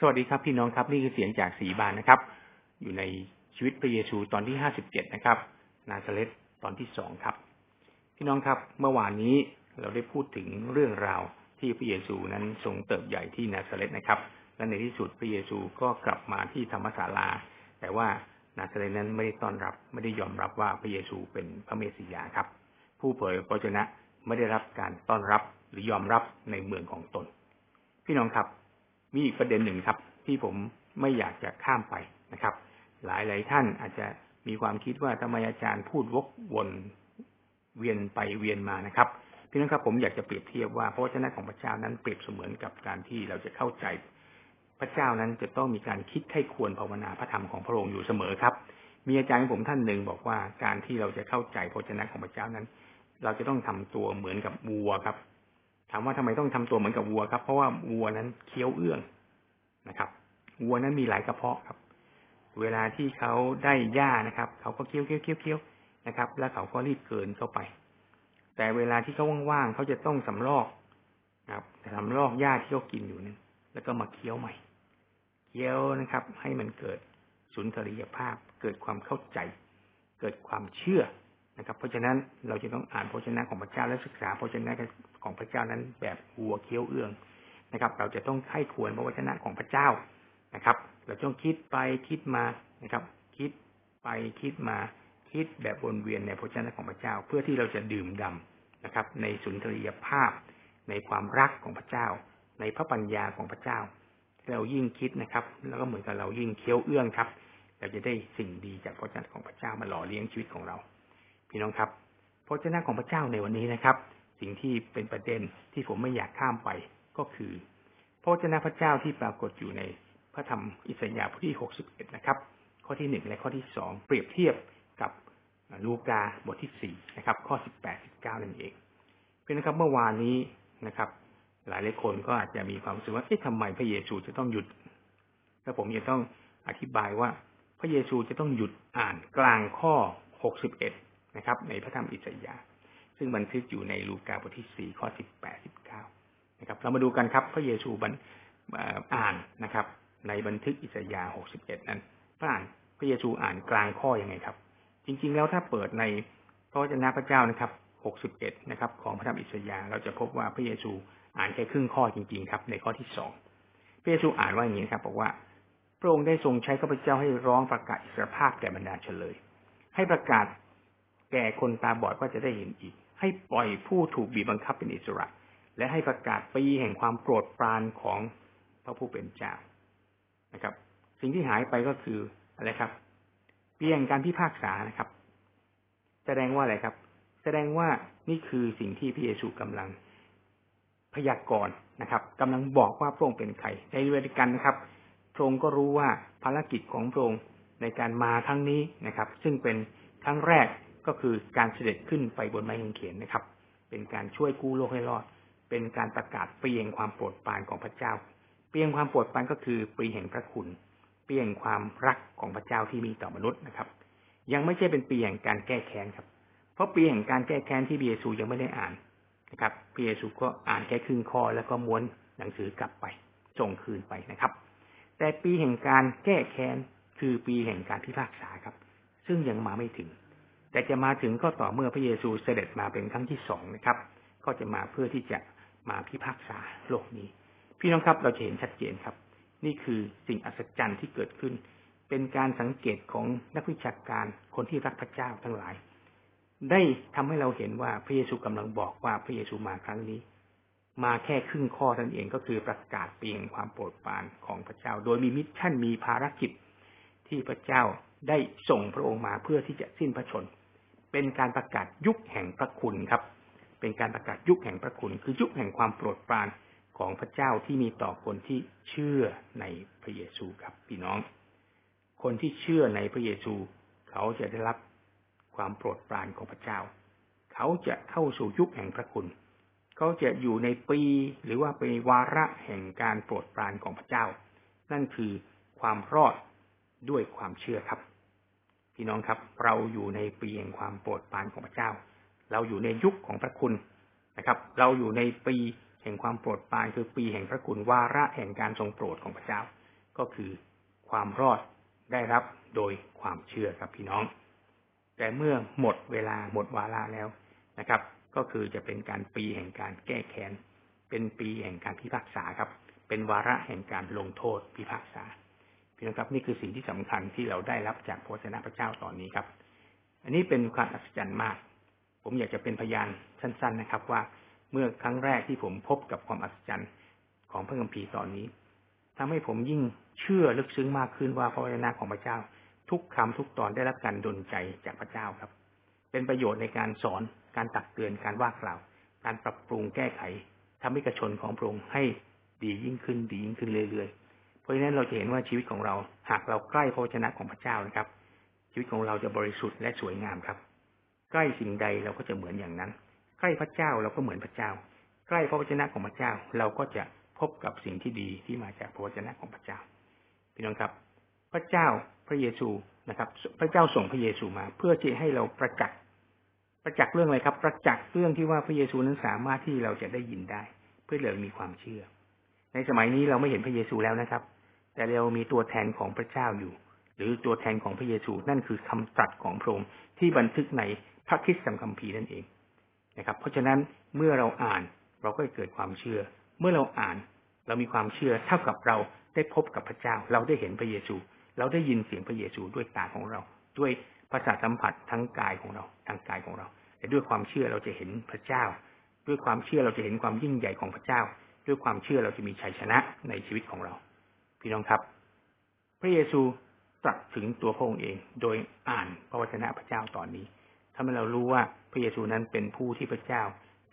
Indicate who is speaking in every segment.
Speaker 1: สวัสดีครับพี่น้องครับนี่คือเสียงจากสีบานนะครับ อยู่ในชีวิตพระเยซูตอนที่ห้าสิบเจ็ดนะครับ นาซาเรตตอนที่สองครับ พี่น้องครับ เมื่อวานนี้เราได้พูดถึงเรื่องราวที่พระเยซูนั้นทรงเติบใหญ่ที่นาซาเรตนะครับ และในที่สุดพระเยซูก็กลับมาที่ธรรมศาลา แต่ว่านาซาเรตนั้นไม่ได้ต้อนรับไม่ได้ยอมรับว่าพระเยซูเป็นพระเมสสิยาครับ ผู้เผยพระชนะไม่ได้รับการต้อนรับหรือยอมรับในเมืองของตน พี่น้องครับ มีอีกประเด็นหนึ่งครับ ที่ผมไม่อยากจะข้ามไปนะครับ หลายหลายท่านอาจจะมีความคิดว่าทำไมอาจารย์พูดวกวนเวียนไปเวียนมานะครับพี่น้องครับผมอยากจะเปรียบเทียบว่าพระวจนะของพระเจ้านั้นเปรียบเสมือนกับการที่เราจะเข้าใจพระเจ้านั้นจะต้องมีการคิดให้ควรภาวนาพระธรรมของพระองค์อยู่เสมอครับ มีอาจารย์ผมท่านหนึ่งบอกว่าการที่เราจะเข้าใจพระวจนะของพระเจ้านั้น เราจะต้องทำตัวเหมือนกับวัวครับ ถามว่าทำไมต้องทำตัวเหมือนกับวัวครับ เพราะว่าวัวนั้นเคี้ยวเอื้องนะครับ วัวนั้นมีหลายกระเพาะครับ เวลาที่เขาได้หญ้านะครับ เขาก็เคี้ยวเคี้ยวเคี้ยวเคี้ยวนะครับ แล้วเขาก็รีบเกินเข้าไป แต่เวลาที่เขาว่างๆเขาจะต้องสำรอกนะครับสำรอกหญ้าที่เขากินอยู่นั้นแล้วก็มาเคี้ยวใหม่ เคี้ยวนะครับ ให้มันเกิดสุนทรียภาพ เกิดความเข้าใจ เกิดความเชื่อ นะครับ เพราะฉะนั้นเราจะต้องอ่านพระชนะของพระเจ้าและศึกษาพระชนะของพระเจ้านั้นแบบหัวเคี้ยวเอื้องนะครับ เราจะต้องไข้ควรพระวจนะของพระเจ้านะครับ เราต้องคิดไปคิดมานะครับ คิดไปคิดมาคิดแบบวนเวียนในพระวจนะของพระเจ้า เพื่อที่เราจะดื่มดำนะครับ ในสุนทรียภาพ ในความรักของพระเจ้า ในพระปัญญาของพระเจ้า เรายิ่งคิดนะครับ แล้วก็เหมือนกับเรายิ่งเคี้ยวเอื้องครับ เราจะได้สิ่งดีจากพระวจนะของพระเจ้ามาหล่อเลี้ยงชีวิตของเรา พี่น้องครับพระเจ้าของพระเจ้าในวันนี้นะครับ สิ่งที่เป็นประเด็นที่ผมไม่อยากข้ามไปก็คือ พระเจ้าพระเจ้าที่ปรากฏอยู่ในพระธรรมอิสยาห์บทที่หกสิบเอ็ดนะครับ ข้อที่หนึ่งและข้อที่สองเปรียบเทียบกับลูกาบทที่สี่นะครับ ข้อสิบแปดสิบเก้านั่นเอง เพื่อนครับเมื่อวานนี้นะครับ หลายหลายคนก็อาจจะมีความรู้สึกว่าเอ๊ะทำไมพระเยซูจะต้องหยุด แล้วผมจะต้องอธิบายว่า พระเยซูจะต้องหยุดอ่านกลางข้อหกสิบเอ็ด นะครับ ในพระธรรมอิสยาห์ซึ่งบันทึกอยู่ในลูกาบทที่สี่ข้อสิบแปดสิบเก้านะครับ เรามาดูกันครับ พระเยซูบันอ่านนะครับ ในบันทึกอิสยาห์หกสิบเอ็ดนั้นพระอ่านพระเยซูอ่านกลางข้อยังไงครับ จริง ๆ แล้วถ้าเปิดในพระวจนะพระเจ้านะครับหกสิบเอ็ดนะครับ ของพระธรรมอิสยาห์เราจะพบว่าพระเยซูอ่านแค่ครึ่งข้อจริง ๆ ครับ ในข้อที่สองพระเยซูอ่านว่าอย่างนี้ครับ บอกว่าพระองค์ได้ทรงใช้ข้าพเจ้าให้ร้องประกาศอิสรภาพแก่บรรดาเฉลย ให้ประกาศ แก่คนตาบอดก็จะได้เห็นอีก ให้ปล่อยผู้ถูกบีบบังคับเป็นอิสระ และให้ประกาศปีแห่งความโปรดปรานของพระผู้เป็นเจ้านะครับ สิ่งที่หายไปก็คืออะไรครับเปีแห่งการพิพากษานะครับ แสดงว่าอะไรครับ แสดงว่านี่คือสิ่งที่พระเยซูกำลังพยากรณ์นะครับกำลังบอกว่าพระองค์เป็นใครในเวลากันนะครับพระองค์ก็รู้ว่าภารกิจของพระองค์ในการมาครั้งนี้นะครับ ซึ่งเป็นครั้งแรก ก็คือการเสด็จขึ้นไปบนไม้กางเขนนะครับ เป็นการช่วยกู้โลกให้รอด เป็นการประกาศเปลี่ยงความโปรดปรานของพระเจ้า เปลี่ยงความโปรดปรานก็คือปีแห่งพระคุณ เปลี่ยงความรักของพระเจ้าที่มีต่อมนุษย์นะครับ ยังไม่ใช่เป็นปีแห่งการแก้แค้นครับ เพราะปีแห่งการแก้แค้นที่เบียซูยังไม่ได้อ่านนะครับเบียซูก็อ่านแค่ครึ่งข้อแล้วก็ม้วนหนังสือกลับไปส่งคืนไปนะครับ แต่ปีแห่งการแก้แค้นคือปีแห่งการพิพากษาครับ ซึ่งยังมาไม่ถึง แต่จะมาถึงก็ต่อเมื่อพระเยซูเสด็จมาเป็นครั้งที่สองนะครับ ก็จะมาเพื่อที่จะมาพิพากษาโลกนี้ พี่น้องครับเราจะเห็นชัดเจนครับ นี่คือสิ่งอัศจรรย์ที่เกิดขึ้น เป็นการสังเกตของนักวิชาการคนที่รักพระเจ้าทั้งหลาย ได้ทำให้เราเห็นว่าพระเยซูกำลังบอกว่าพระเยซูมาครั้งนี้ มาแค่ครึ่งข้อนั่นเองก็คือประกาศเปลี่ยงความโปรดปรานของพระเจ้า โดยมีมิชชั่นมีภารกิจที่พระเจ้าได้ส่งพระองค์มาเพื่อที่จะสิ้นพระชน เป็นการประกาศยุคแห่งพระคุณครับ เป็นการประกาศยุคแห่งพระคุณ คือยุคแห่งความโปรดปรานของพระเจ้าที่มีต่อคนที่เชื่อในพระเยซูครับพี่น้อง คนที่เชื่อในพระเยซู เขาจะได้รับความโปรดปรานของพระเจ้า เขาจะเข้าสู่ยุคแห่งพระคุณ เขาจะอยู่ในปีหรือว่าเป็นวาระแห่งการโปรดปรานของพระเจ้า นั่นคือความรอดด้วยความเชื่อครับ พี่น้องครับ เราอยู่ในปีแห่งความโปรดปรานของพระเจ้า เราอยู่ในยุคของพระคุณนะครับ เราอยู่ในปีแห่งความโปรดปรานคือปีแห่งพระคุณวาระแห่งการทรงโปรดของพระเจ้า ก็คือความรอดได้รับโดยความเชื่อครับพี่น้อง แต่เมื่อหมดเวลาหมดวาระแล้วนะครับ ก็คือจะเป็นการปีแห่งการแก้แค้นเป็นปีแห่งการพิพากษาครับ เป็นวาระแห่งการลงโทษพิพากษา พี่น้องครับนี่คือสิ่งที่สำคัญที่เราได้รับจากพระวจนะพระเจ้าตอนนี้ครับ อันนี้เป็นความอัศจรรย์มาก ผมอยากจะเป็นพยานสั้น ๆนะครับ ว่าเมื่อครั้งแรกที่ผมพบกับความอัศจรรย์ของพระคัมภีร์ตอนนี้ทำให้ผมยิ่งเชื่อลึกซึ้งมากขึ้นว่าพระวจนะของพระเจ้า ทุกคำทุกตอนได้รับการดลใจจากพระเจ้าครับ เป็นประโยชน์ในการสอนการตักเตือนการว่ากล่าว การปรับปรุงแก้ไขทำให้กระชนของพระองค์ให้ดียิ่งขึ้นดียิ่งขึ้นเรื่อยๆ เพราะฉะนั้นเราจะเห็นว่าชีวิตของเราหากเราใกล้พระวจนะของพระเจ้านะครับ ชีวิตของเราจะบริสุทธิ์และสวยงามครับ ใกล้สิ่งใดเราก็จะเหมือนอย่างนั้น ใกล้พระเจ้าเราก็เหมือนพระเจ้า ใกล้พระวจนะของพระเจ้า เราก็จะพบกับสิ่งที่ดีที่มาจากพระวจนะของพระเจ้าพี่น้องครับ พระเจ้าพระเยซูนะครับ พระเจ้าส่งพระเยซูมา เพื่อที่ให้เราประจักษ์ประจักษ์เรื่องอะไรครับ ประจักษ์เรื่องที่ว่าพระเยซูนั้นสามารถที่เราจะได้ยินได้ เพื่อเรามีความเชื่อ ในสมัยนี้เราไม่เห็นพระเยซูแล้วนะครับ แต่เรามีตัวแทนของพระเจ้าอยู่ หรือตัวแทนของพระเยซูนั่นคือคำตรัสของพระองค์ที่บันทึกในพระคริสตคัมภีร์นั่นเองนะครับ เพราะฉะนั้นเมื่อเราอ่านเราก็เกิดความเชื่อ เมื่อเราอ่านเรามีความเชื่อเท่ากับเราได้พบกับพระเจ้า เราได้เห็นพระเยซู เราได้ยินเสียงพระเยซูด้วยตาของเรา ด้วยประสาทสัมผัสทั้งกายของเราทางกายของเราแต่ด้วยความเชื่อเราจะเห็นพระเจ้า ด้วยความเชื่อเราจะเห็นความยิ่งใหญ่ของพระเจ้า ด้วยความเชื่อเราจะมีชัยชนะในชีวิตของเรา พี่น้องครับ พระเยซูตรัสถึงตัวพระองค์เอง โดยอ่านพระวจนะพระเจ้าตอนนี้ทำให้เรารู้ว่าพระเยซูนั้นเป็นผู้ที่พระเจ้า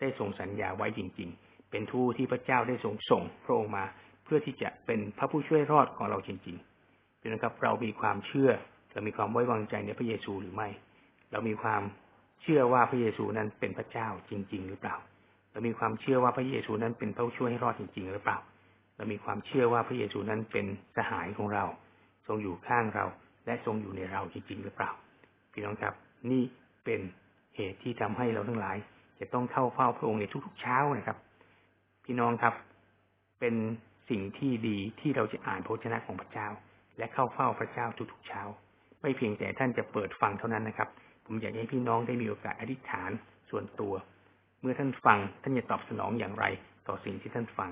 Speaker 1: ได้ทรงสัญญาไว้จริง ๆ เป็นผู้ที่พระเจ้าได้ทรงส่งพระองค์มา เพื่อที่จะเป็นพระผู้ช่วยรอดของเราจริงๆพี่น้องครับ เรามีความเชื่อเรามีความไว้วางใจในพระเยซูหรือไม่ เรามีความเชื่อว่าพระเยซูนั้นเป็นพระเจ้าจริง ๆ หรือเปล่า เรามีความเชื่อว่าพระเยซูนั้นเป็นพระช่วยให้รอดจริง ๆ หรือเปล่า เรามีความเชื่อว่าพระเยซูนั้นเป็นสหายของเรา ทรงอยู่ข้างเรา และทรงอยู่ในเราจริงๆหรือเปล่า พี่น้องครับนี่เป็นเหตุที่ทำให้เราทั้งหลาย จะต้องเข้าเฝ้าพระองค์ในทุกๆเช้านะครับ พี่น้องครับ เป็นสิ่งที่ดีที่เราจะอ่านพระชนะของพระเจ้า และเข้าเฝ้าพระเจ้าทุกๆเช้า ไม่เพียงแต่ท่านจะเปิดฟังเท่านั้นนะครับ ผมอยากให้พี่น้องได้มีโอกาสอธิษฐานส่วนตัว เมื่อท่านฟังท่านจะตอบสนองอย่างไร ต่อสิ่งที่ท่านฟัง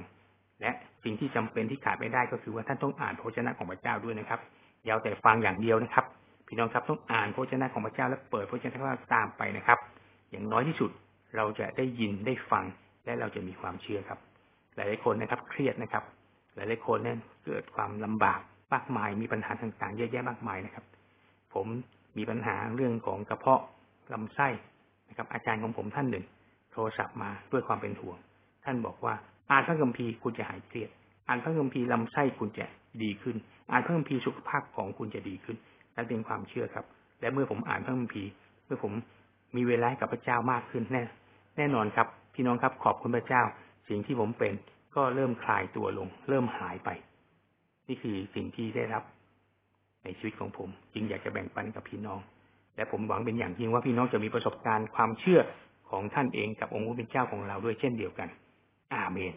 Speaker 1: และ สิ่งที่จำเป็นที่ขาดไม่ได้ก็คือว่าท่านต้องอ่านพระชนะของพระเจ้าด้วยนะครับอย่าแต่ฟังอย่างเดียวนะครับ พี่น้องครับต้องอ่านพระชนะของพระเจ้าและเปิดพระชนะของพระเจ้าตามไปนะครับ อย่างน้อยที่สุดเราจะได้ยินได้ฟังและเราจะมีความเชื่อครับ หลายๆคนนะครับ เครียดนะครับ หลายๆคนเนี่ยเกิดความลำบากมากมายมีปัญหาต่างๆเยอะแยะมากมายนะครับ ผมมีปัญหาเรื่องของกระเพาะลำไส้นะครับ อาจารย์ของผมท่านหนึ่ง โทรศัพท์มาด้วยความเป็นห่วง ท่านบอกว่า อ่านพระคัมภีร์คุณจะหายเครียด อ่านพระคัมภีร์ลำไส้คุณจะดีขึ้น อ่านพระคัมภีร์สุขภาพของคุณจะดีขึ้นนั่นเป็นความเชื่อครับ และเมื่อผมอ่านพระคัมภีร์ เมื่อผมมีเวลากับพระเจ้ามากขึ้นแน่ แน่นอนครับ พี่น้องครับขอบคุณพระเจ้า สิ่งที่ผมเป็นก็เริ่มคลายตัวลง เริ่มหายไป นี่คือสิ่งที่ได้รับ ในชีวิตของผม จึงอยากจะแบ่งปันกับพี่น้อง และผมหวังเป็นอย่างยิ่งว่าพี่น้องจะมีประสบการณ์ความเชื่อของท่านเองกับองค์พระผู้เป็นเจ้าของเราด้วยเช่นเดียวกัน อาเมน